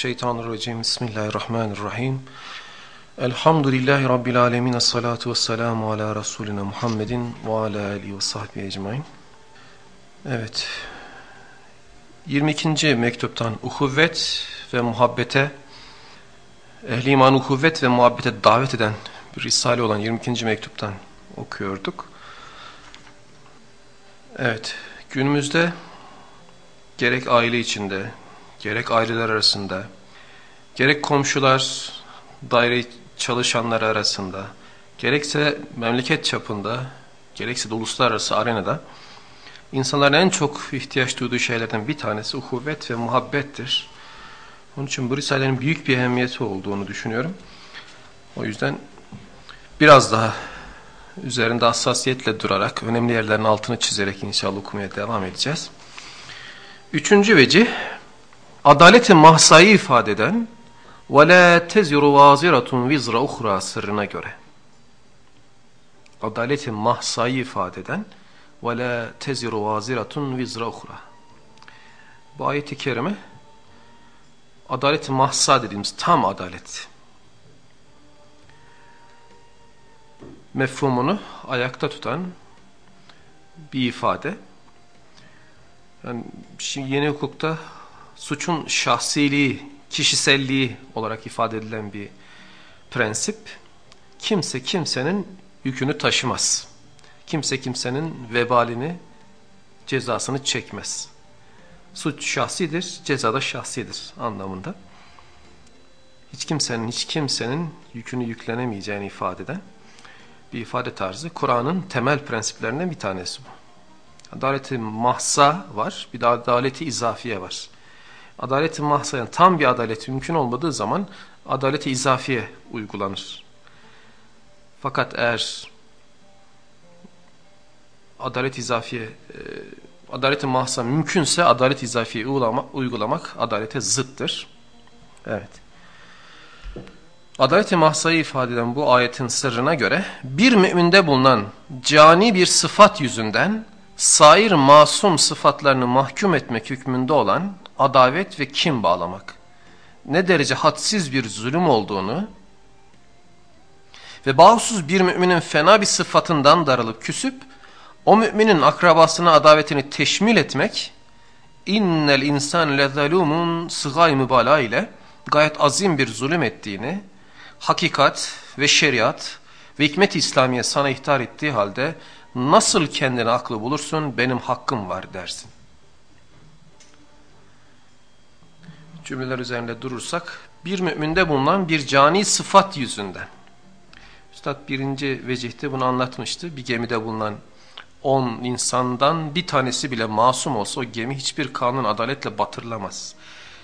Euzubillahimineşşeytanirracim. Bismillahirrahmanirrahim. Elhamdülillahi Rabbil alemin. Esselatu vesselamu ala Resulina Muhammedin ve ala alihi ve sahbihi ecmain. Evet. 22. mektuptan uhuvvet ve muhabbete ehli iman uhuvvet ve muhabbete davet eden bir risale olan 22. mektuptan okuyorduk. Evet. Günümüzde gerek aile içinde gerek aileler arasında, gerek komşular, daire çalışanlar arasında, gerekse memleket çapında, gerekse de uluslararası arenada insanların en çok ihtiyaç duyduğu şeylerden bir tanesi uhuvvet ve muhabbettir. Onun için bu risalenin büyük bir ehemmiyeti olduğunu düşünüyorum. O yüzden biraz daha üzerinde hassasiyetle durarak, önemli yerlerin altını çizerek inşallah okumaya devam edeceğiz. Üçüncü vecih, adaleti mahsayı ifade eden وَلَا تَزِرُ وَازِرَةٌ وِزْرَ اُخْرَى sırrına göre. Adaleti mahsayı ifade eden وَلَا تَزِرُ وَازِرَةٌ وِزْرَ اُخْرَى Bu ayeti kerime adalet mahsa dediğimiz tam adalet. Mefhumunu ayakta tutan bir ifade. Yani şimdi yeni hukukta suçun şahsiliği, kişiselliği olarak ifade edilen bir prensip. Kimse kimsenin yükünü taşımaz. Kimse kimsenin vebalini, cezasını çekmez. Suç şahsidir, ceza da şahsidir anlamında. Hiç kimsenin, hiç kimsenin yükünü yüklenemeyeceğini ifade eden bir ifade tarzı. Kur'an'ın temel prensiplerinden bir tanesi bu. Adaleti mahsa var, bir de adaleti izafiye var. Adaleti mahsa yani tam bir adalet mümkün olmadığı zaman adaleti izafiye uygulanır. Fakat eğer adalet izafiye e, adaleti mahsa mümkünse adalet izafiye uygulamak, uygulamak adalete zıttır. Evet. Adaleti mahsayı ifade eden bu ayetin sırrına göre bir müminde bulunan cani bir sıfat yüzünden sair masum sıfatlarını mahkum etmek hükmünde olan adavet ve kim bağlamak ne derece hadsiz bir zulüm olduğunu ve bağımsız bir müminin fena bir sıfatından darılıp küsüp o müminin akrabasına adavetini teşmil etmek innel insan lezalumun sıgay mübalağa ile gayet azim bir zulüm ettiğini hakikat ve şeriat ve hikmet-i İslamiye sana ihtar ettiği halde nasıl kendini aklı bulursun benim hakkım var dersin. Cümleler üzerinde durursak bir müminde bulunan bir cani sıfat yüzünden. Üstad birinci vecihte bunu anlatmıştı. Bir gemide bulunan on insandan bir tanesi bile masum olsa o gemi hiçbir kanun adaletle batırılamaz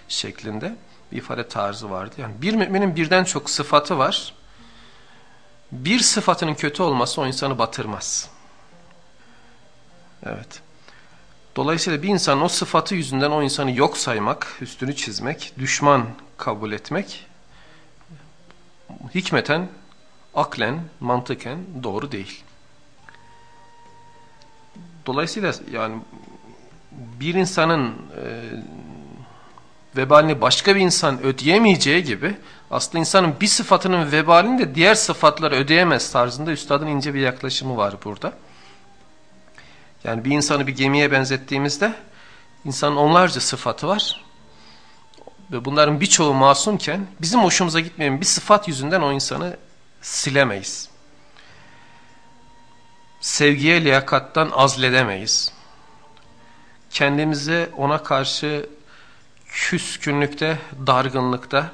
şeklinde bir ifade tarzı vardı. Yani bir müminin birden çok sıfatı var. Bir sıfatının kötü olması o insanı batırmaz. Evet. Dolayısıyla bir insanın o sıfatı yüzünden o insanı yok saymak, üstünü çizmek, düşman kabul etmek hikmeten, aklen, mantıken doğru değil. Dolayısıyla yani bir insanın e, vebalini başka bir insan ödeyemeyeceği gibi aslında insanın bir sıfatının vebalini de diğer sıfatlar ödeyemez tarzında üstadın ince bir yaklaşımı var burada. Yani bir insanı bir gemiye benzettiğimizde insanın onlarca sıfatı var. Ve bunların birçoğu masumken bizim hoşumuza gitmeyen bir sıfat yüzünden o insanı silemeyiz. Sevgiye liyakattan azledemeyiz. Kendimizi ona karşı küskünlükte, dargınlıkta,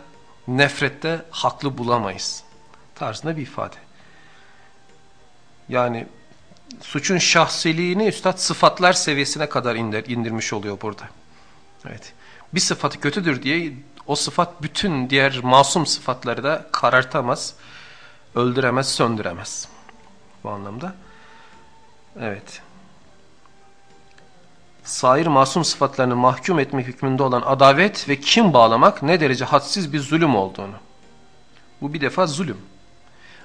nefrette haklı bulamayız. Tarzında bir ifade. Yani suçun şahsiliğini üstad sıfatlar seviyesine kadar indir, indirmiş oluyor burada. Evet. Bir sıfatı kötüdür diye o sıfat bütün diğer masum sıfatları da karartamaz, öldüremez, söndüremez. Bu anlamda. Evet. Sair masum sıfatlarını mahkum etmek hükmünde olan adavet ve kim bağlamak ne derece hadsiz bir zulüm olduğunu. Bu bir defa zulüm.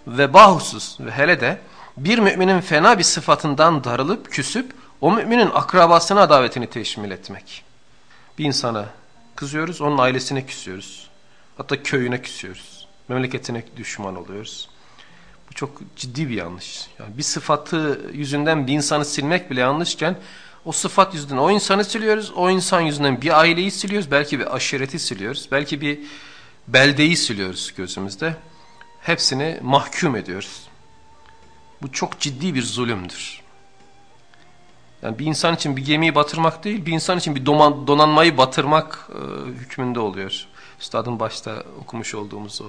Ve bahusuz ve hele de bir müminin fena bir sıfatından darılıp küsüp o müminin akrabasına davetini teşmil etmek. Bir insana kızıyoruz, onun ailesine küsüyoruz. Hatta köyüne küsüyoruz. Memleketine düşman oluyoruz. Bu çok ciddi bir yanlış. Yani bir sıfatı yüzünden bir insanı silmek bile yanlışken o sıfat yüzünden o insanı siliyoruz. O insan yüzünden bir aileyi siliyoruz. Belki bir aşireti siliyoruz. Belki bir beldeyi siliyoruz gözümüzde. Hepsini mahkum ediyoruz. Bu çok ciddi bir zulümdür. Yani bir insan için bir gemiyi batırmak değil, bir insan için bir donanmayı batırmak e, hükmünde oluyor. Üstadın başta okumuş olduğumuz o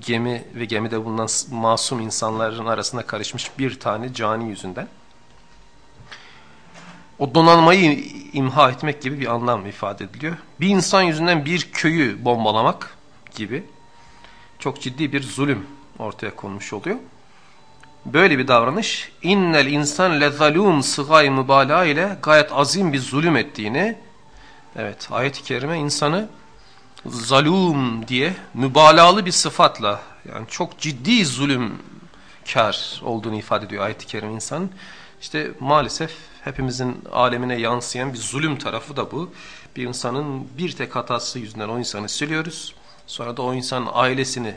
gemi ve gemide bulunan masum insanların arasında karışmış bir tane cani yüzünden. O donanmayı imha etmek gibi bir anlam ifade ediliyor. Bir insan yüzünden bir köyü bombalamak gibi çok ciddi bir zulüm ortaya konmuş oluyor. Böyle bir davranış innel insan lezalum sıgay mübalağa ile gayet azim bir zulüm ettiğini evet ayet-i kerime insanı zalum diye mübalağalı bir sıfatla yani çok ciddi zulüm kar olduğunu ifade ediyor ayet-i kerime insanın. İşte maalesef hepimizin alemine yansıyan bir zulüm tarafı da bu. Bir insanın bir tek hatası yüzünden o insanı siliyoruz. Sonra da o insanın ailesini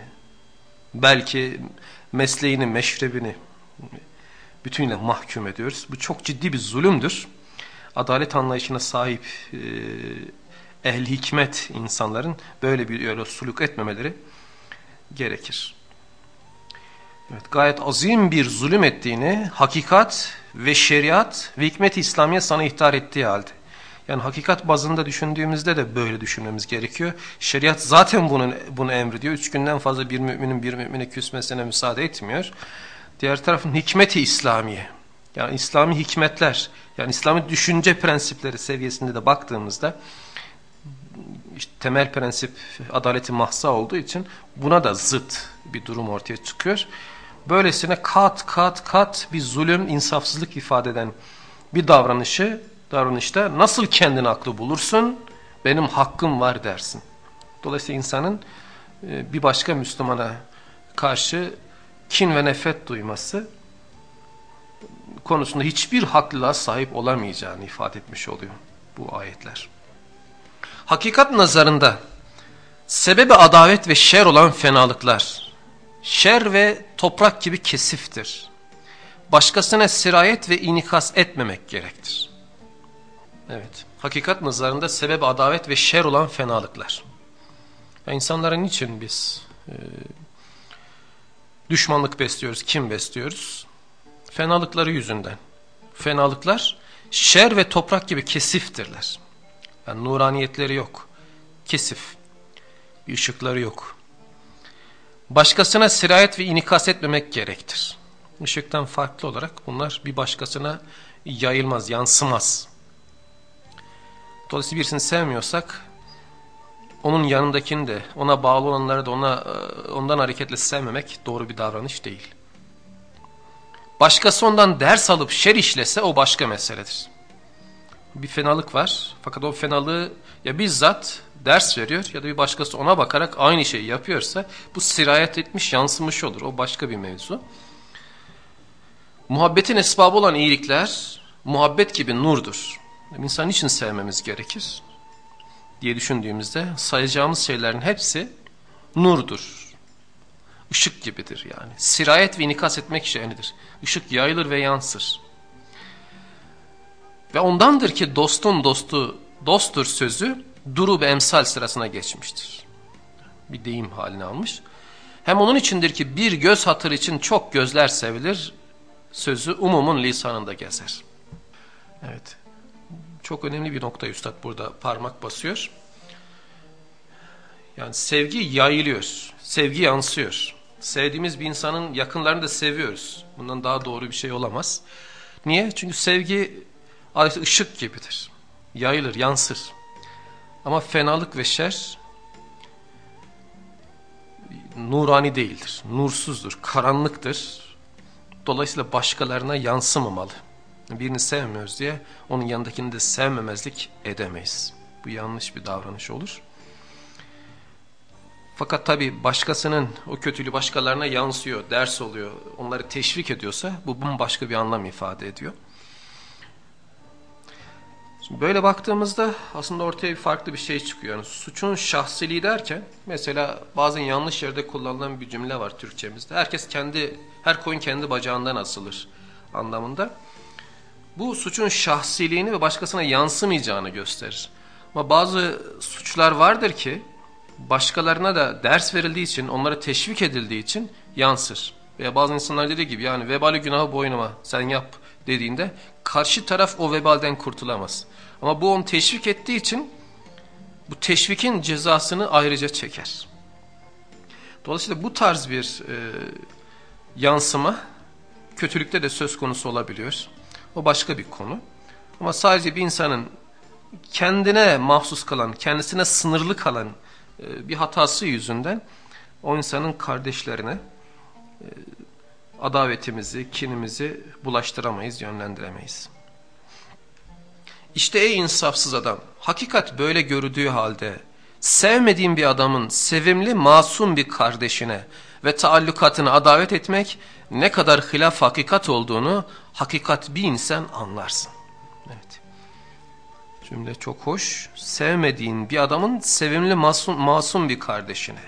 belki mesleğini, meşrebini bütünle mahkum ediyoruz. Bu çok ciddi bir zulümdür. Adalet anlayışına sahip e, hikmet insanların böyle bir öyle suluk etmemeleri gerekir. Evet, gayet azim bir zulüm ettiğini hakikat ve şeriat ve hikmet-i İslamiye sana ihtar ettiği halde. Yani hakikat bazında düşündüğümüzde de böyle düşünmemiz gerekiyor. Şeriat zaten bunu, bunu emrediyor. Üç günden fazla bir müminin bir mümine küsmesine müsaade etmiyor. Diğer tarafın hikmeti İslamiye. Yani İslami hikmetler, yani İslami düşünce prensipleri seviyesinde de baktığımızda işte temel prensip adaleti mahsa olduğu için buna da zıt bir durum ortaya çıkıyor. Böylesine kat kat kat bir zulüm, insafsızlık ifade eden bir davranışı, davranışta nasıl kendini aklı bulursun, benim hakkım var dersin. Dolayısıyla insanın e, bir başka Müslümana karşı kin ve nefret duyması konusunda hiçbir haklılığa sahip olamayacağını ifade etmiş oluyor bu ayetler. Hakikat nazarında sebebi adavet ve şer olan fenalıklar, şer ve toprak gibi kesiftir. Başkasına sirayet ve inikas etmemek gerektir. Evet, hakikat nazarında sebebi adavet ve şer olan fenalıklar. Ya insanların niçin biz e, düşmanlık besliyoruz, kim besliyoruz? Fenalıkları yüzünden. Fenalıklar şer ve toprak gibi kesiftirler. Yani nuraniyetleri yok. Kesif. Bir ışıkları yok. Başkasına sirayet ve inikas etmemek gerektir. Işıktan farklı olarak bunlar bir başkasına yayılmaz, yansımaz. Dolayısıyla birisini sevmiyorsak onun yanındakini de ona bağlı olanları da ona e, ondan hareketle sevmemek doğru bir davranış değil. Başkası ondan ders alıp şer işlese o başka meseledir. Bir fenalık var fakat o fenalığı ya bizzat ders veriyor ya da bir başkası ona bakarak aynı şeyi yapıyorsa bu sirayet etmiş yansımış olur. O başka bir mevzu. Muhabbetin esbabı olan iyilikler muhabbet gibi nurdur. İnsan için sevmemiz gerekir diye düşündüğümüzde sayacağımız şeylerin hepsi nurdur. Işık gibidir yani. Sirayet ve inikas etmek şeyinidir. Işık yayılır ve yansır. Ve ondandır ki dostun dostu dosttur sözü durub emsal sırasına geçmiştir. Bir deyim haline almış. Hem onun içindir ki bir göz hatır için çok gözler sevilir, sözü umumun lisanında gezer. Evet, çok önemli bir nokta Üstad burada parmak basıyor. Yani sevgi yayılıyor, sevgi yansıyor. Sevdiğimiz bir insanın yakınlarını da seviyoruz. Bundan daha doğru bir şey olamaz. Niye? Çünkü sevgi adeta ışık gibidir. Yayılır, yansır. Ama fenalık ve şer nurani değildir. Nursuzdur, karanlıktır. Dolayısıyla başkalarına yansımamalı. Birini sevmiyoruz diye onun yanındakini de sevmemezlik edemeyiz. Bu yanlış bir davranış olur. Fakat tabi başkasının o kötülüğü başkalarına yansıyor, ders oluyor, onları teşvik ediyorsa bu bambaşka bir anlam ifade ediyor. Şimdi böyle baktığımızda aslında ortaya bir farklı bir şey çıkıyor. Yani suçun şahsiliği derken mesela bazen yanlış yerde kullanılan bir cümle var Türkçemizde. Herkes kendi, her koyun kendi bacağından asılır anlamında. Bu suçun şahsiliğini ve başkasına yansımayacağını gösterir. Ama bazı suçlar vardır ki başkalarına da ders verildiği için, onlara teşvik edildiği için yansır. Veya bazı insanlar dediği gibi yani vebali günahı boynuma sen yap dediğinde karşı taraf o vebalden kurtulamaz. Ama bu onu teşvik ettiği için bu teşvikin cezasını ayrıca çeker. Dolayısıyla bu tarz bir e, yansıma kötülükte de söz konusu olabiliyor. O başka bir konu. Ama sadece bir insanın kendine mahsus kalan, kendisine sınırlı kalan e, bir hatası yüzünden o insanın kardeşlerine e, adavetimizi, kinimizi bulaştıramayız, yönlendiremeyiz. İşte ey insafsız adam, hakikat böyle görüldüğü halde sevmediğin bir adamın sevimli, masum bir kardeşine ve taallukatını adavet etmek ne kadar hilaf hakikat olduğunu hakikat bir insan anlarsın. Evet. Cümle çok hoş. Sevmediğin bir adamın sevimli, masum, masum bir kardeşine.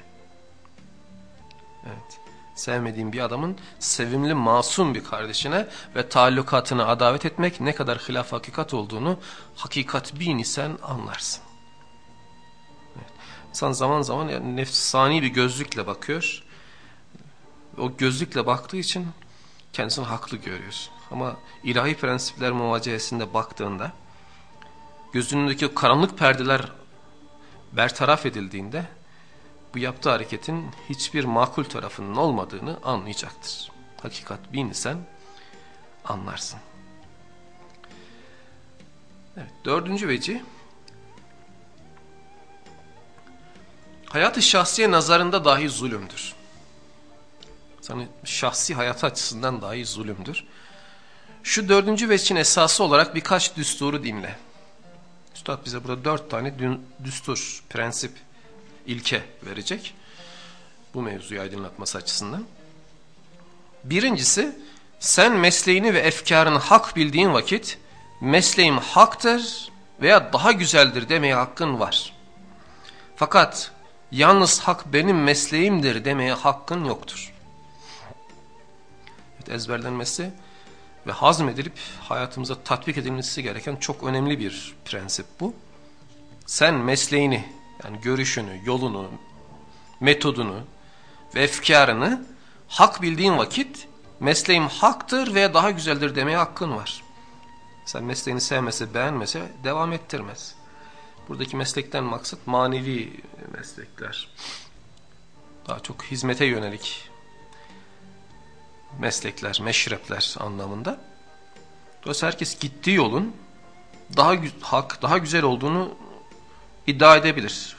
Evet sevmediğin bir adamın sevimli masum bir kardeşine ve taallukatını adavet etmek ne kadar hilaf hakikat olduğunu hakikat bin isen anlarsın. İnsan zaman zaman yani nefsani bir gözlükle bakıyor. O gözlükle baktığı için kendisini haklı görüyor. Ama ilahi prensipler muvacehesinde baktığında gözünündeki karanlık perdeler bertaraf edildiğinde bu yaptığı hareketin hiçbir makul tarafının olmadığını anlayacaktır. Hakikat bilsen anlarsın. Evet, dördüncü veci hayatı şahsiye nazarında dahi zulümdür. Yani şahsi hayatı açısından dahi zulümdür. Şu dördüncü veçin esası olarak birkaç düsturu dinle. Üstad bize burada dört tane düstur, prensip ilke verecek. Bu mevzuyu aydınlatması açısından. Birincisi sen mesleğini ve efkarını hak bildiğin vakit mesleğim haktır veya daha güzeldir demeye hakkın var. Fakat yalnız hak benim mesleğimdir demeye hakkın yoktur. Ezberlenmesi ve hazmedilip hayatımıza tatbik edilmesi gereken çok önemli bir prensip bu. Sen mesleğini yani görüşünü, yolunu, metodunu ve efkarını hak bildiğin vakit mesleğim haktır veya daha güzeldir demeye hakkın var. Sen mesleğini sevmese, beğenmese devam ettirmez. Buradaki meslekten maksat manevi meslekler. Daha çok hizmete yönelik meslekler, meşrepler anlamında. Dolayısıyla herkes gittiği yolun daha hak, daha güzel olduğunu iddia edebilir.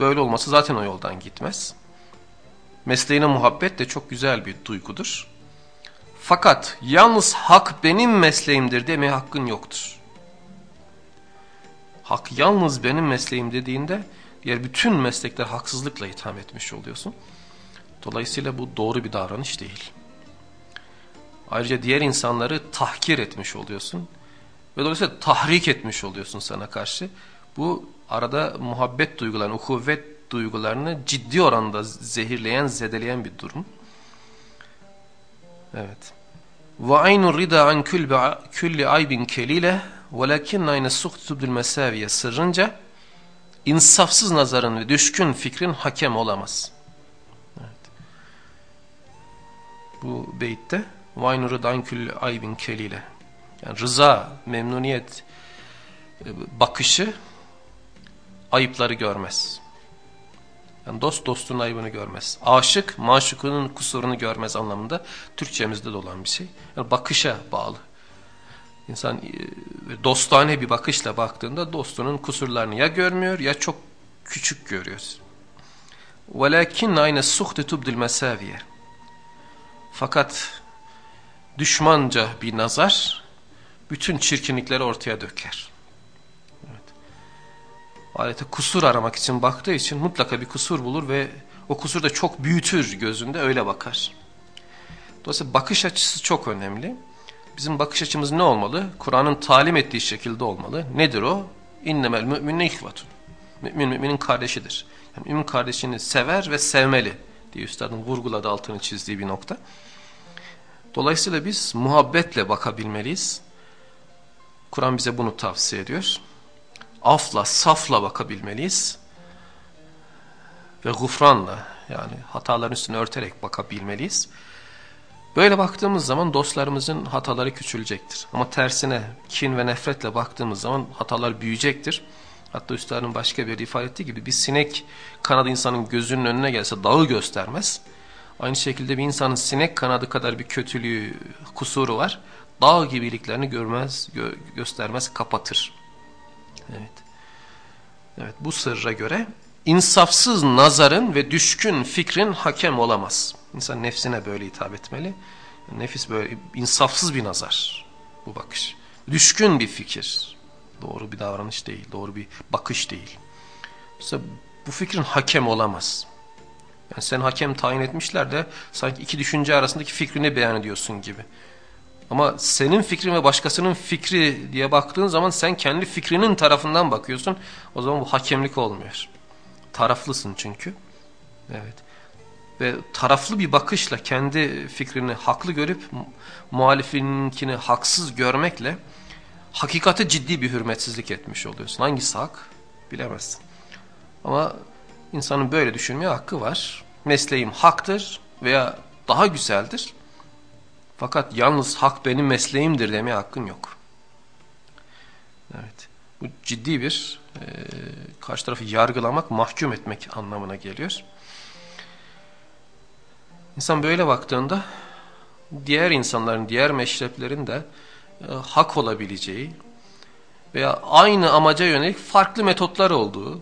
Böyle olması zaten o yoldan gitmez. Mesleğine muhabbet de çok güzel bir duygudur. Fakat yalnız hak benim mesleğimdir demeye hakkın yoktur. Hak yalnız benim mesleğim dediğinde diğer bütün meslekler haksızlıkla itham etmiş oluyorsun. Dolayısıyla bu doğru bir davranış değil. Ayrıca diğer insanları tahkir etmiş oluyorsun. Ve dolayısıyla tahrik etmiş oluyorsun sana karşı. Bu arada muhabbet duygularını, ukuvvet duygularını ciddi oranda zehirleyen, zedeleyen bir durum. Evet. Ve aynur rida an külli aybin kelile velakin ayne suhtubdül mesaviye sırrınca insafsız nazarın ve düşkün fikrin hakem olamaz. Bu beytte ve aynur rida an külli aybin kelile yani rıza, memnuniyet e, bakışı ayıpları görmez. Yani dost dostun ayıbını görmez. Aşık maşukunun kusurunu görmez anlamında Türkçemizde de olan bir şey. Yani bakışa bağlı. İnsan e, dostane bir bakışla baktığında dostunun kusurlarını ya görmüyor ya çok küçük görüyor. وَلَكِنَّ ayne السُّخْتِ تُبْدِ الْمَسَاوِيَ fakat düşmanca bir nazar bütün çirkinlikleri ortaya döker. Evet. Adeta kusur aramak için baktığı için mutlaka bir kusur bulur ve o kusur da çok büyütür gözünde öyle bakar. Dolayısıyla bakış açısı çok önemli. Bizim bakış açımız ne olmalı? Kur'an'ın talim ettiği şekilde olmalı. Nedir o? İnnemel müminne ihvatun. Mümin müminin kardeşidir. Yani mümin kardeşini sever ve sevmeli diye üstadın vurguladı altını çizdiği bir nokta. Dolayısıyla biz muhabbetle bakabilmeliyiz. Kur'an bize bunu tavsiye ediyor. Afla, safla bakabilmeliyiz. Ve gufranla yani hataların üstünü örterek bakabilmeliyiz. Böyle baktığımız zaman dostlarımızın hataları küçülecektir. Ama tersine kin ve nefretle baktığımız zaman hatalar büyüyecektir. Hatta üstadın başka bir ifade ettiği gibi bir sinek kanadı insanın gözünün önüne gelse dağı göstermez. Aynı şekilde bir insanın sinek kanadı kadar bir kötülüğü, kusuru var. Dağ gibiliklerini görmez, gö göstermez, kapatır. Evet. Evet bu sırra göre insafsız nazarın ve düşkün fikrin hakem olamaz. İnsan nefsine böyle hitap etmeli. Nefis böyle insafsız bir nazar bu bakış. Düşkün bir fikir. Doğru bir davranış değil, doğru bir bakış değil. Mesela bu fikrin hakem olamaz. Yani sen hakem tayin etmişler de sanki iki düşünce arasındaki fikrini beyan ediyorsun gibi. Ama senin fikrin ve başkasının fikri diye baktığın zaman sen kendi fikrinin tarafından bakıyorsun. O zaman bu hakemlik olmuyor. Taraflısın çünkü. Evet. Ve taraflı bir bakışla kendi fikrini haklı görüp muhalifininkini haksız görmekle hakikate ciddi bir hürmetsizlik etmiş oluyorsun. Hangisi hak? Bilemezsin. Ama insanın böyle düşünmeye hakkı var. Mesleğim haktır veya daha güzeldir. Fakat yalnız hak benim mesleğimdir demeye hakkın yok. Evet. Bu ciddi bir e, karşı tarafı yargılamak, mahkum etmek anlamına geliyor. İnsan böyle baktığında diğer insanların, diğer meşreplerin de e, hak olabileceği veya aynı amaca yönelik farklı metotlar olduğu,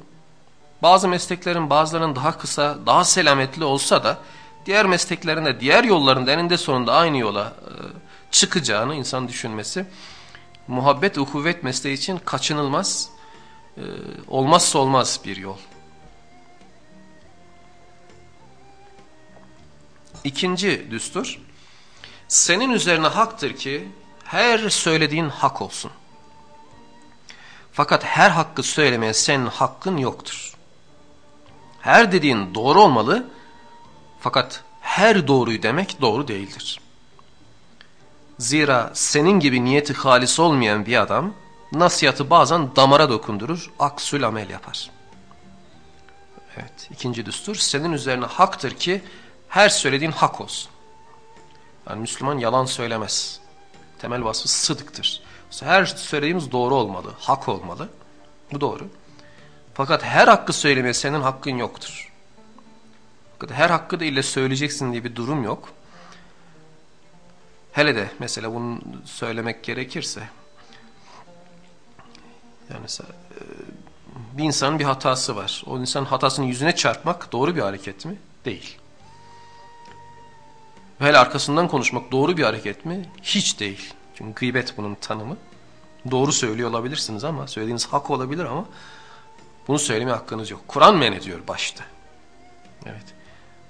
bazı mesleklerin bazılarının daha kısa, daha selametli olsa da diğer mesleklerin de diğer yolların eninde sonunda aynı yola e, çıkacağını insan düşünmesi muhabbet, uhuvvet mesleği için kaçınılmaz, e, olmazsa olmaz bir yol. İkinci düstur, senin üzerine haktır ki her söylediğin hak olsun. Fakat her hakkı söylemeye senin hakkın yoktur. Her dediğin doğru olmalı fakat her doğruyu demek doğru değildir. Zira senin gibi niyeti halis olmayan bir adam nasihatı bazen damara dokundurur, aksül amel yapar. Evet, ikinci düstur senin üzerine haktır ki her söylediğin hak olsun. Yani Müslüman yalan söylemez. Temel vasfı sıdıktır. Her söylediğimiz doğru olmalı, hak olmalı. Bu doğru. Fakat her hakkı söylemeye senin hakkın yoktur. Fakat her hakkı da ile söyleyeceksin diye bir durum yok. Hele de mesela bunu söylemek gerekirse yani mesela, e, bir insanın bir hatası var. O insanın hatasını yüzüne çarpmak doğru bir hareket mi? Değil. Hele arkasından konuşmak doğru bir hareket mi? Hiç değil. Çünkü gıybet bunun tanımı. Doğru söylüyor olabilirsiniz ama söylediğiniz hak olabilir ama bunu söyleme hakkınız yok. Kur'an men ediyor başta. Evet.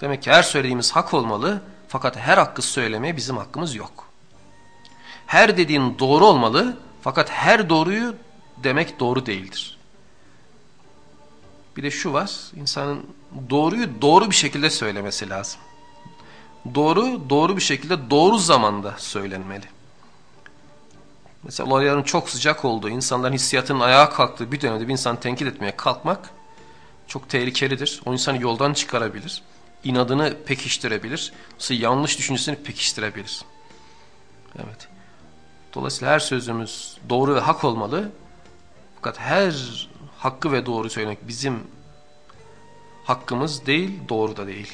Demek ki her söylediğimiz hak olmalı fakat her hakkı söylemeye bizim hakkımız yok. Her dediğin doğru olmalı fakat her doğruyu demek doğru değildir. Bir de şu var, insanın doğruyu doğru bir şekilde söylemesi lazım. Doğru, doğru bir şekilde doğru zamanda söylenmeli. Mesela olayların çok sıcak olduğu, insanların hissiyatının ayağa kalktığı bir dönemde bir insanı tenkit etmeye kalkmak çok tehlikelidir. O insanı yoldan çıkarabilir. inadını pekiştirebilir. Yanlış düşüncesini pekiştirebilir. Evet. Dolayısıyla her sözümüz doğru ve hak olmalı. Fakat her hakkı ve doğru söylemek bizim hakkımız değil, doğru da değil.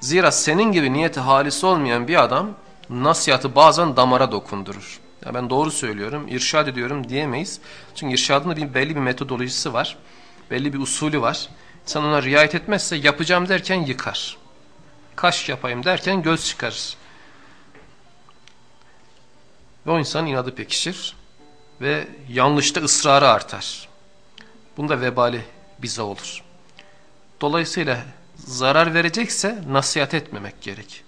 Zira senin gibi niyeti halis olmayan bir adam nasihatı bazen damara dokundurur. Ya ben doğru söylüyorum, irşad ediyorum diyemeyiz. Çünkü irşadın da bir belli bir metodolojisi var. Belli bir usulü var. Sen ona riayet etmezse yapacağım derken yıkar. Kaş yapayım derken göz çıkarır. Ve o insan inadı pekişir. Ve yanlışta ısrarı artar. Bunda vebali bize olur. Dolayısıyla zarar verecekse nasihat etmemek gerek.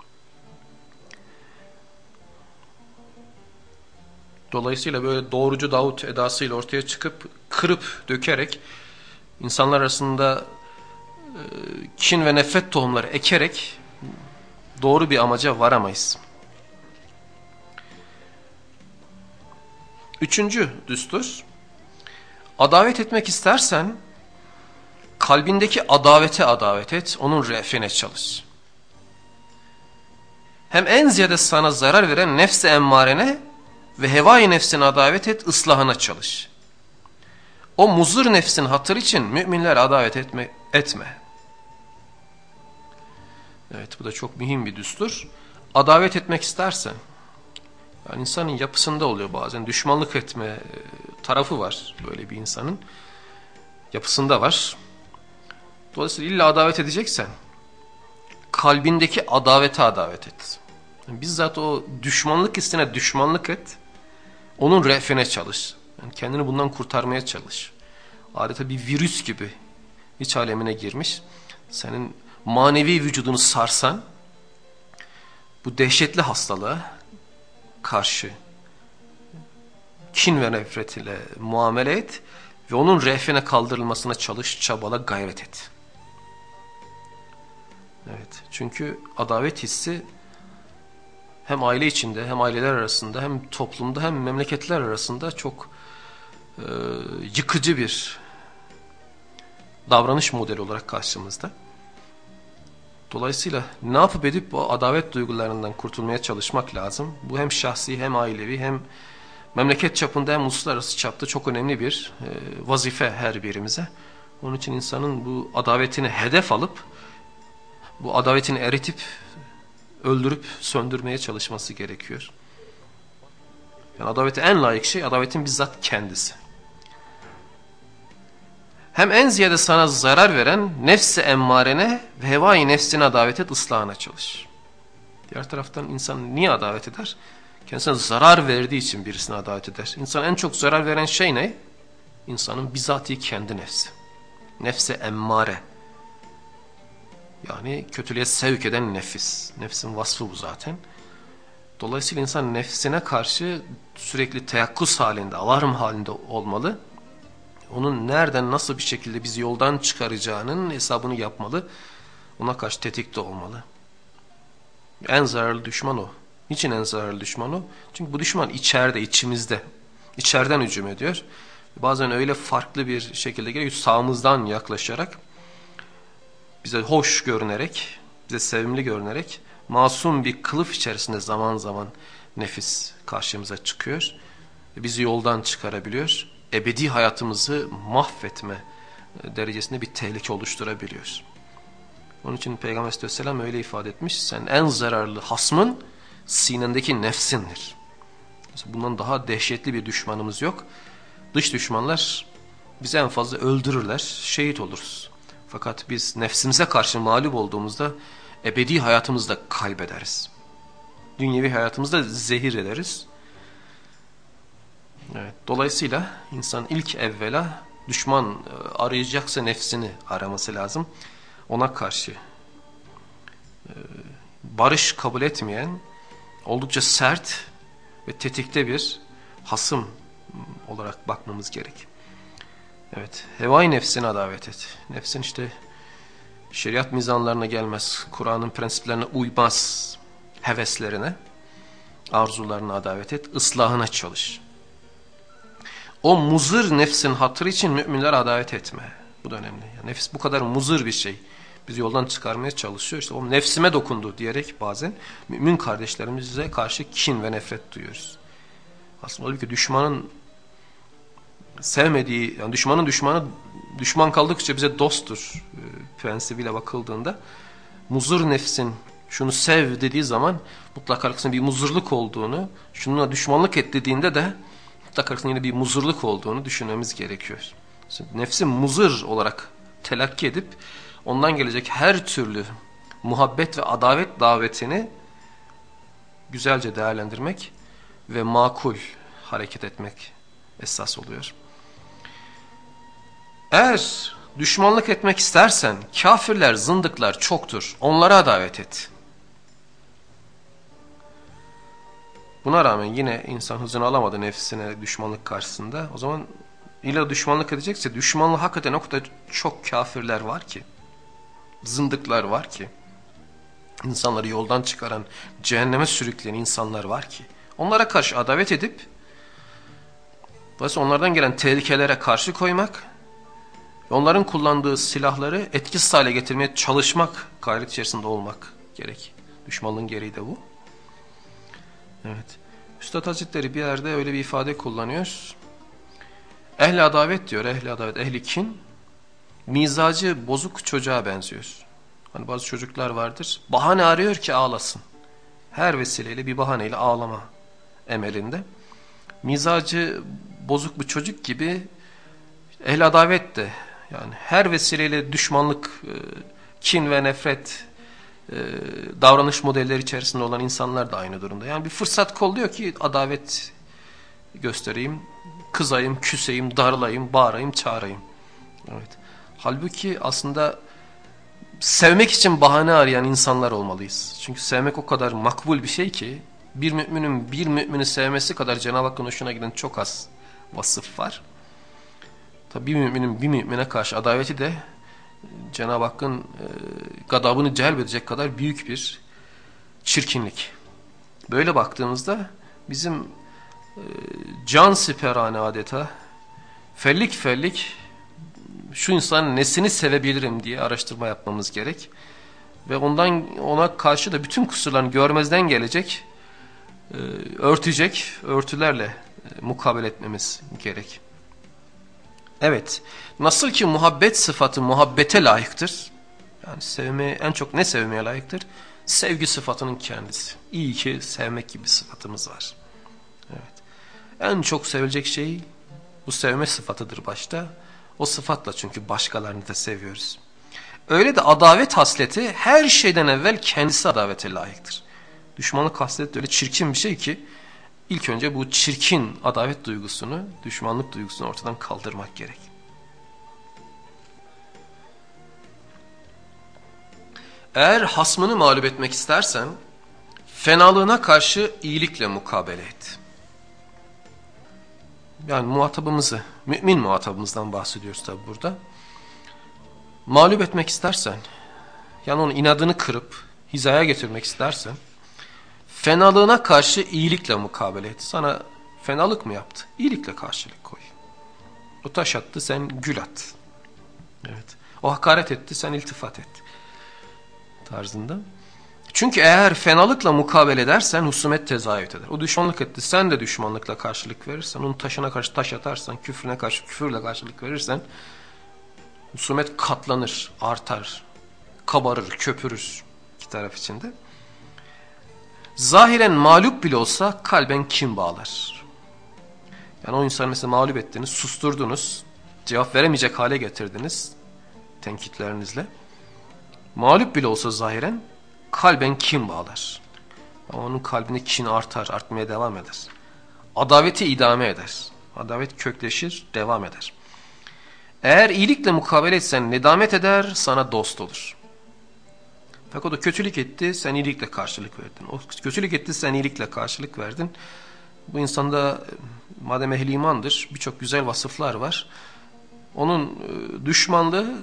Dolayısıyla böyle doğrucu Davut edasıyla ortaya çıkıp kırıp dökerek insanlar arasında e, kin ve nefret tohumları ekerek doğru bir amaca varamayız. Üçüncü düstur, adavet etmek istersen kalbindeki adavete adavet et, onun refine çalış. Hem en ziyade sana zarar veren nefse emmarene ve hevai nefsine adavet et, ıslahına çalış. O muzur nefsin hatır için müminler adavet etme. etme. Evet bu da çok mühim bir düstur. Adavet etmek istersen, yani insanın yapısında oluyor bazen düşmanlık etme e, tarafı var böyle bir insanın. Yapısında var. Dolayısıyla illa adavet edeceksen kalbindeki adavete adavet et. Bizzat o düşmanlık hissine düşmanlık et. Onun refine çalış. Yani kendini bundan kurtarmaya çalış. Adeta bir virüs gibi iç alemine girmiş. Senin manevi vücudunu sarsan bu dehşetli hastalığa karşı kin ve nefret ile muamele et ve onun refine kaldırılmasına çalış, çabala, gayret et. Evet, çünkü adavet hissi hem aile içinde hem aileler arasında hem toplumda hem memleketler arasında çok e, yıkıcı bir davranış modeli olarak karşımızda. Dolayısıyla ne yapıp edip o adavet duygularından kurtulmaya çalışmak lazım. Bu hem şahsi hem ailevi hem memleket çapında hem uluslararası çapta çok önemli bir e, vazife her birimize. Onun için insanın bu adavetini hedef alıp bu adavetini eritip öldürüp söndürmeye çalışması gerekiyor. Yani adavete en layık şey adavetin bizzat kendisi. Hem en ziyade sana zarar veren nefsi emmarene ve hevai nefsine adavet et ıslahına çalış. Diğer taraftan insan niye adavet eder? Kendisine zarar verdiği için birisine adavet eder. İnsan en çok zarar veren şey ne? İnsanın bizatihi kendi nefsi. Nefsi emmare. Yani kötülüğe sevk eden nefis. Nefsin vasfı bu zaten. Dolayısıyla insan nefsine karşı sürekli teyakkuz halinde, alarm halinde olmalı. Onun nereden nasıl bir şekilde bizi yoldan çıkaracağının hesabını yapmalı. Ona karşı tetikte olmalı. En zararlı düşman o. Niçin en zararlı düşman o? Çünkü bu düşman içeride, içimizde. İçeriden hücum ediyor. Bazen öyle farklı bir şekilde geliyor. Sağımızdan yaklaşarak bize hoş görünerek, bize sevimli görünerek masum bir kılıf içerisinde zaman zaman nefis karşımıza çıkıyor. Bizi yoldan çıkarabiliyor. Ebedi hayatımızı mahvetme derecesinde bir tehlike oluşturabiliyor. Onun için Peygamber Aleyhisselam öyle ifade etmiş. Sen en zararlı hasmın sinendeki nefsindir. Bundan daha dehşetli bir düşmanımız yok. Dış düşmanlar bizi en fazla öldürürler, şehit oluruz. Fakat biz nefsimize karşı mağlup olduğumuzda ebedi hayatımızda kaybederiz. Dünyevi hayatımızda zehir ederiz. Evet, dolayısıyla insan ilk evvela düşman e, arayacaksa nefsini araması lazım. Ona karşı e, barış kabul etmeyen, oldukça sert ve tetikte bir hasım olarak bakmamız gerek. Evet, hevai nefsine davet et. Nefsin işte şeriat mizanlarına gelmez, Kur'an'ın prensiplerine uymaz heveslerine, arzularına davet et, ıslahına çalış. O muzır nefsin hatırı için müminler adavet etme. Bu da önemli. Yani nefis bu kadar muzır bir şey. Bizi yoldan çıkarmaya çalışıyor. İşte o nefsime dokundu diyerek bazen mümin kardeşlerimize karşı kin ve nefret duyuyoruz. Aslında ki düşmanın sevmediği, yani düşmanın düşmanı düşman kaldıkça bize dosttur e, prensibiyle bakıldığında muzur nefsin şunu sev dediği zaman mutlaka arkasında bir muzurluk olduğunu, şununla düşmanlık et dediğinde de mutlaka arkasında yine bir muzurluk olduğunu düşünmemiz gerekiyor. Şimdi nefsi muzır olarak telakki edip ondan gelecek her türlü muhabbet ve adavet davetini güzelce değerlendirmek ve makul hareket etmek esas oluyor. Eğer düşmanlık etmek istersen kafirler, zındıklar çoktur. Onlara davet et. Buna rağmen yine insan hızını alamadı nefsine düşmanlık karşısında. O zaman illa düşmanlık edecekse düşmanlığı hakikaten o kadar çok kafirler var ki. Zındıklar var ki. insanları yoldan çıkaran, cehenneme sürükleyen insanlar var ki. Onlara karşı adavet edip Dolayısıyla onlardan gelen tehlikelere karşı koymak onların kullandığı silahları etkisiz hale getirmeye çalışmak gayret içerisinde olmak gerek. Düşmanlığın gereği de bu. Evet. Üstad Hazretleri bir yerde öyle bir ifade kullanıyor. Ehli adavet diyor. Ehli adavet, ehli kin. Mizacı bozuk çocuğa benziyor. Hani bazı çocuklar vardır. Bahane arıyor ki ağlasın. Her vesileyle bir bahaneyle ağlama emelinde. Mizacı bozuk bir çocuk gibi ehl adavet de yani her vesileyle düşmanlık, e, kin ve nefret e, davranış modelleri içerisinde olan insanlar da aynı durumda. Yani bir fırsat kolluyor ki adavet göstereyim, kızayım, küseyim, darlayayım, bağırayım, çağırayım. Evet. Halbuki aslında sevmek için bahane arayan insanlar olmalıyız. Çünkü sevmek o kadar makbul bir şey ki bir müminin bir mümini sevmesi kadar Cenab-ı Hakk'ın hoşuna giden çok az vasıf var. Tabi bir müminin bir mümine karşı adaveti de Cenab-ı Hakk'ın e, gadabını celbedecek kadar büyük bir çirkinlik. Böyle baktığımızda bizim e, can siperhane adeta fellik fellik şu insanın nesini sevebilirim diye araştırma yapmamız gerek. Ve ondan ona karşı da bütün kusurlarını görmezden gelecek, e, örtecek örtülerle mukabele etmemiz gerek. Evet, nasıl ki muhabbet sıfatı muhabbete layıktır, yani sevmeye, en çok ne sevmeye layıktır? Sevgi sıfatının kendisi. İyi ki sevmek gibi sıfatımız var. Evet. En çok sevilecek şey bu sevme sıfatıdır başta. O sıfatla çünkü başkalarını da seviyoruz. Öyle de adavet hasleti her şeyden evvel kendisi adavete layıktır. Düşmanlık hasleti öyle çirkin bir şey ki İlk önce bu çirkin adavet duygusunu, düşmanlık duygusunu ortadan kaldırmak gerek. Eğer hasmını mağlup etmek istersen, fenalığına karşı iyilikle mukabele et. Yani muhatabımızı, mümin muhatabımızdan bahsediyoruz tabi burada. Mağlup etmek istersen, yani onun inadını kırıp hizaya getirmek istersen, Fenalığına karşı iyilikle mukabele et. Sana fenalık mı yaptı? İyilikle karşılık koy. O taş attı sen gül at. Evet. O hakaret etti sen iltifat et. Tarzında. Çünkü eğer fenalıkla mukabele edersen husumet tezahüt eder. O düşmanlık etti sen de düşmanlıkla karşılık verirsen, onun taşına karşı taş atarsan, küfrüne karşı küfürle karşılık verirsen husumet katlanır, artar, kabarır, köpürür iki taraf içinde. Zahiren mağlup bile olsa kalben kim bağlar? Yani o insanı mesela mağlup ettiniz, susturdunuz, cevap veremeyecek hale getirdiniz tenkitlerinizle. Mağlup bile olsa zahiren kalben kim bağlar? Ama onun kalbinde kin artar, artmaya devam eder. Adaveti idame eder. Adavet kökleşir, devam eder. Eğer iyilikle mukabele etsen nedamet eder, sana dost olur. Fakat o kötülük etti, sen iyilikle karşılık verdin. O kötülük etti, sen iyilikle karşılık verdin. Bu insanda madem ehli imandır, birçok güzel vasıflar var. Onun e, düşmanlığı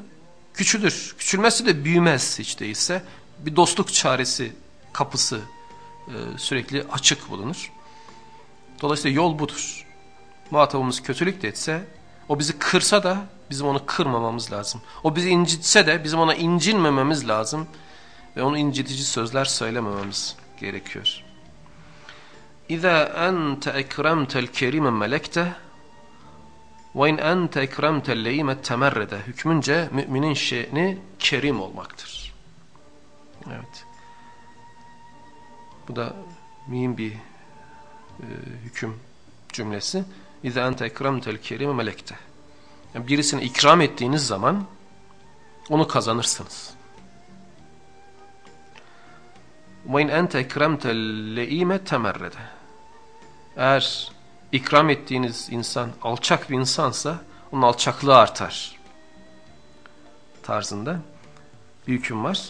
küçülür. Küçülmesi de büyümez hiç değilse. Bir dostluk çaresi, kapısı e, sürekli açık bulunur. Dolayısıyla yol budur. Muhatabımız kötülük de etse, o bizi kırsa da bizim onu kırmamamız lazım. O bizi incitse de bizim ona incinmememiz lazım ve onu incitici sözler söylemememiz gerekiyor. İza ente ekremtel kerime melekte ve in ente ekremtel leyime temerrede hükmünce müminin şeyini kerim olmaktır. Evet. Bu da mühim bir e, hüküm cümlesi. İza ente ekremtel kerime melekte. Yani birisine ikram ettiğiniz zaman onu kazanırsınız. İn ente ekremtel leime temerrede. Eğer ikram ettiğiniz insan alçak bir insansa onun alçaklığı artar. Tarzında bir hüküm var.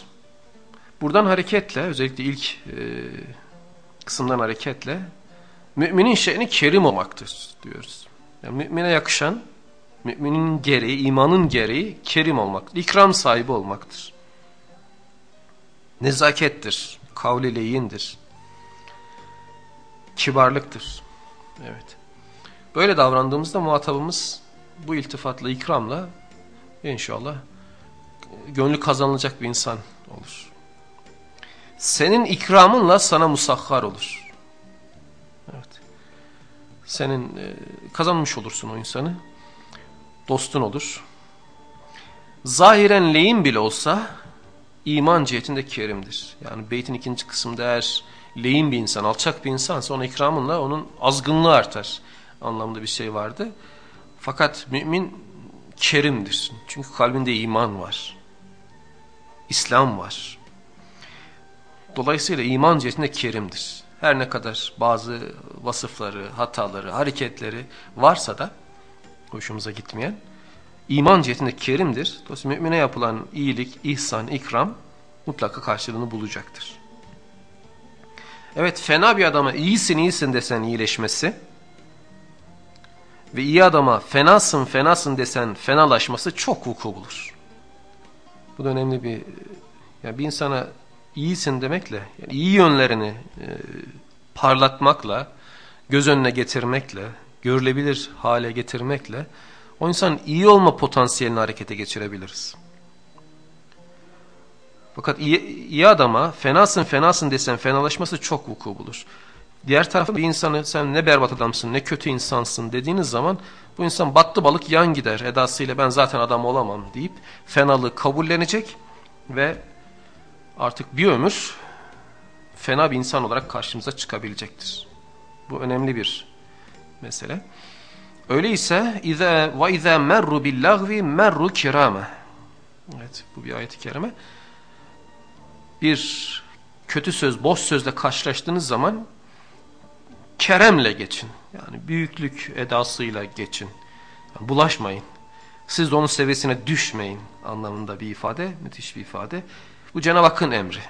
Buradan hareketle özellikle ilk e, kısımdan hareketle müminin şeyini kerim olmaktır diyoruz. Yani mümine yakışan, müminin gereği, imanın gereği kerim olmaktır. İkram sahibi olmaktır. Nezakettir, kavli leyindir, kibarlıktır. Evet. Böyle davrandığımızda muhatabımız bu iltifatla, ikramla inşallah gönlü kazanılacak bir insan olur. Senin ikramınla sana musahhar olur. Evet. Senin e, kazanmış olursun o insanı. Dostun olur. Zahiren leyin bile olsa iman cihetinde kerimdir. Yani beytin ikinci kısımda eğer leyin bir insan, alçak bir insansa ona ikramınla onun azgınlığı artar anlamda bir şey vardı. Fakat mümin kerimdir. Çünkü kalbinde iman var. İslam var. Dolayısıyla iman cihetinde kerimdir. Her ne kadar bazı vasıfları, hataları, hareketleri varsa da hoşumuza gitmeyen iman cihetinde kerimdir. Dolayısıyla mümine yapılan iyilik, ihsan, ikram mutlaka karşılığını bulacaktır. Evet fena bir adama iyisin iyisin desen iyileşmesi ve iyi adama fenasın fenasın desen fenalaşması çok vuku bulur. Bu da önemli bir yani bir insana iyisin demekle yani iyi yönlerini e, parlatmakla göz önüne getirmekle görülebilir hale getirmekle o insan iyi olma potansiyelini harekete geçirebiliriz. Fakat iyi, iyi adama fenasın fenasın desen fenalaşması çok vuku bulur. Diğer tarafta bir insanı sen ne berbat adamsın ne kötü insansın dediğiniz zaman bu insan battı balık yan gider edasıyla ben zaten adam olamam deyip fenalığı kabullenecek ve artık bir ömür fena bir insan olarak karşımıza çıkabilecektir. Bu önemli bir mesele. Öyleyse ize ve ize merru billahvi merru kirame. Evet bu bir ayet-i kerime. Bir kötü söz, boş sözle karşılaştığınız zaman keremle geçin. Yani büyüklük edasıyla geçin. Yani bulaşmayın. Siz de onun seviyesine düşmeyin anlamında bir ifade, müthiş bir ifade. Bu Cenab-ı Hakk'ın emri.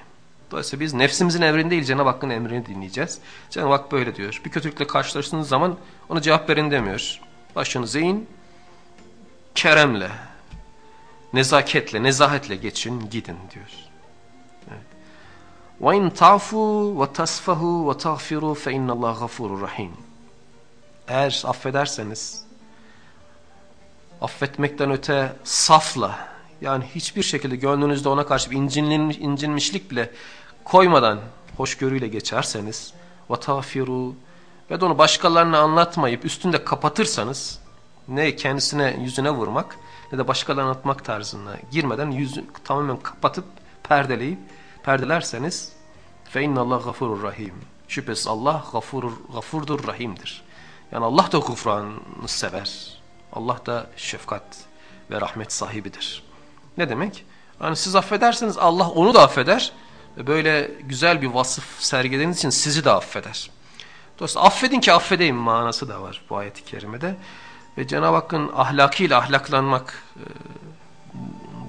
Dolayısıyla biz nefsimizin emrini değil Cenab-ı Hakk'ın emrini dinleyeceğiz. Cenab-ı Hak böyle diyor. Bir kötülükle karşılaştığınız zaman ona cevap verin demiyor. Başınızı eğin, keremle, nezaketle, nezahetle geçin, gidin diyor. وَاِنْ تَعْفُوا وَتَصْفَهُوا وَتَغْفِرُوا فَاِنَّ اللّٰهَ غَفُورٌ rahim. Eğer affederseniz, affetmekten öte safla, yani hiçbir şekilde gönlünüzde ona karşı bir incinmiş, incinmişlik bile koymadan hoşgörüyle geçerseniz, وَتَغْفِرُوا ve de onu başkalarına anlatmayıp üstünde kapatırsanız, ne kendisine yüzüne vurmak ne de başkalarına anlatmak tarzına girmeden yüzü tamamen kapatıp perdeleyip perdelerseniz fe innallah gafurur rahim. Şüphesiz Allah gafurur, gafurdur rahimdir. Yani Allah da gufranı sever. Allah da şefkat ve rahmet sahibidir. Ne demek? Yani siz affederseniz Allah onu da affeder. Böyle güzel bir vasıf sergilediğiniz için sizi de affeder. Dolayısıyla affedin ki affedeyim manası da var bu ayet-i kerimede. Ve Cenab-ı Hakk'ın ahlakıyla ahlaklanmak e,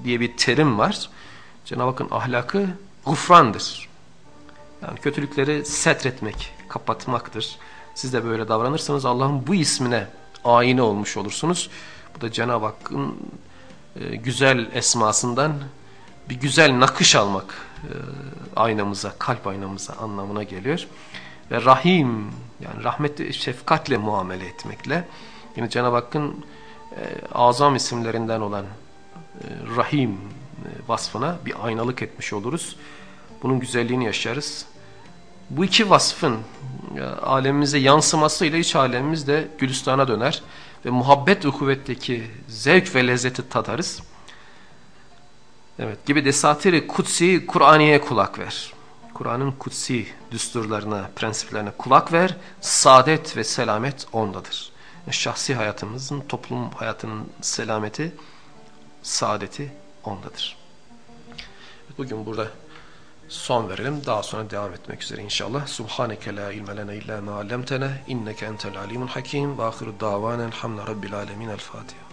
diye bir terim var. Cenab-ı Hakk'ın ahlakı gufrandır. Yani kötülükleri setretmek, kapatmaktır. Siz de böyle davranırsanız Allah'ın bu ismine ayine olmuş olursunuz. Bu da Cenab-ı Hakk'ın e, güzel esmasından bir güzel nakış almak e, aynamıza, kalp aynamıza anlamına geliyor. Ve rahim yani rahmetli şefkatle muamele etmekle yine Cenab-ı Hakk'ın e, azam isimlerinden olan e, rahim e, vasfına bir aynalık etmiş oluruz. Bunun güzelliğini yaşarız. Bu iki vasfın e, alemimize yansımasıyla iç alemimiz de Gülistan'a döner ve muhabbet ve kuvvetteki zevk ve lezzeti tadarız. Evet gibi desatiri kutsi Kur'aniye kulak ver. Kur'an'ın kutsi düsturlarına, prensiplerine kulak ver. Saadet ve selamet ondadır. Şahsi hayatımızın, toplum hayatının selameti, saadeti ondadır. Bugün burada son verelim. Daha sonra devam etmek üzere inşallah. Subhaneke la ilme lene illa ma allamtene inneke entel alimul hakim ve ahiru davana elhamdülillahi rabbil alamin el Fatiha.